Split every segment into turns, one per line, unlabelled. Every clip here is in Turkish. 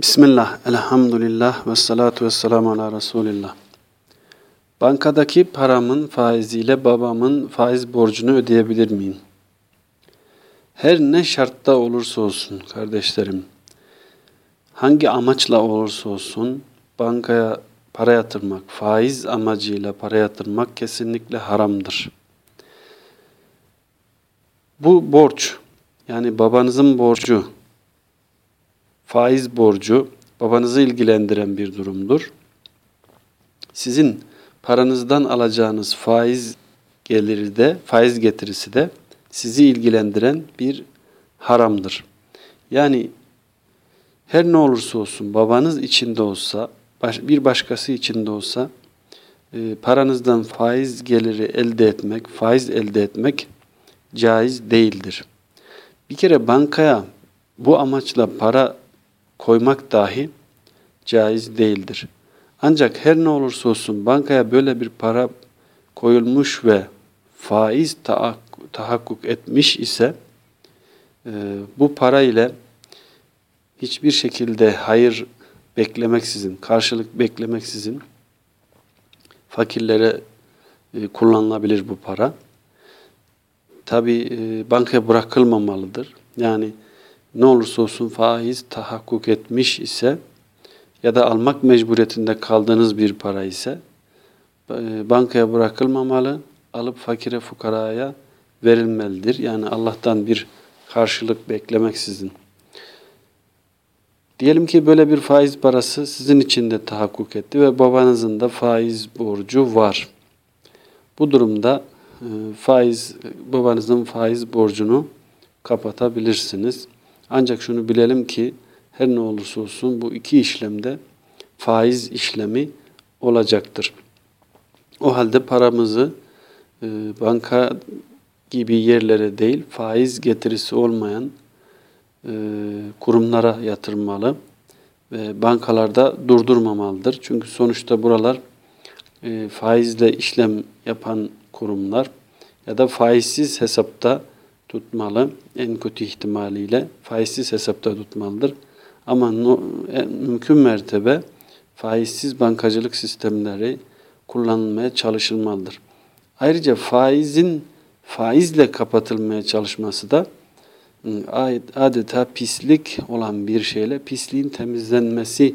Bismillah, elhamdülillah ve salatu ve selamu ala Resulillah. Bankadaki paramın faiziyle babamın faiz borcunu ödeyebilir miyim? Her ne şartta olursa olsun kardeşlerim, hangi amaçla olursa olsun bankaya para yatırmak, faiz amacıyla para yatırmak kesinlikle haramdır. Bu borç, yani babanızın borcu, faiz borcu babanızı ilgilendiren bir durumdur. Sizin paranızdan alacağınız faiz geliri de, faiz getirisi de sizi ilgilendiren bir haramdır. Yani her ne olursa olsun babanız içinde olsa, bir başkası içinde olsa e, paranızdan faiz geliri elde etmek, faiz elde etmek caiz değildir. Bir kere bankaya bu amaçla para koymak dahi caiz değildir. Ancak her ne olursa olsun bankaya böyle bir para koyulmuş ve faiz tahakkuk etmiş ise e, bu para ile hiçbir şekilde hayır beklemeksizin, karşılık beklemeksizin fakirlere e, kullanılabilir bu para. Tabi e, bankaya bırakılmamalıdır. Yani ne olursa olsun faiz tahakkuk etmiş ise ya da almak mecburiyetinde kaldığınız bir para ise e, bankaya bırakılmamalı, alıp fakire fukaraya verilmelidir. Yani Allah'tan bir karşılık beklemeksizin. Diyelim ki böyle bir faiz parası sizin için de tahakkuk etti ve babanızın da faiz borcu var. Bu durumda e, faiz babanızın faiz borcunu kapatabilirsiniz. Ancak şunu bilelim ki her ne olursa olsun bu iki işlemde faiz işlemi olacaktır. O halde paramızı e, banka gibi yerlere değil faiz getirisi olmayan e, kurumlara yatırmalı ve bankalarda durdurmamalıdır. Çünkü sonuçta buralar e, faizle işlem yapan kurumlar ya da faizsiz hesapta tutmalı. En kötü ihtimaliyle faizsiz hesapta tutmalıdır. Ama no, en, mümkün mertebe faizsiz bankacılık sistemleri kullanılmaya çalışılmalıdır. Ayrıca faizin faizle kapatılmaya çalışması da adeta pislik olan bir şeyle pisliğin temizlenmesi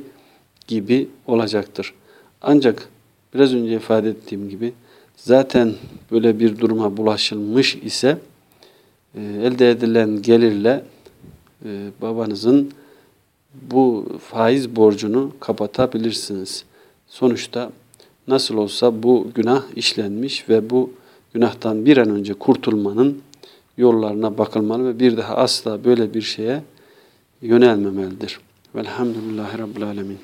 gibi olacaktır. Ancak biraz önce ifade ettiğim gibi zaten böyle bir duruma bulaşılmış ise e, elde edilen gelirle e, babanızın bu faiz borcunu kapatabilirsiniz. Sonuçta nasıl olsa bu günah işlenmiş ve bu günahtan bir an önce kurtulmanın yollarına bakılmalı ve bir daha asla böyle bir şeye yönelmemelidir. Velhamdülillahi Rabbil Alemin.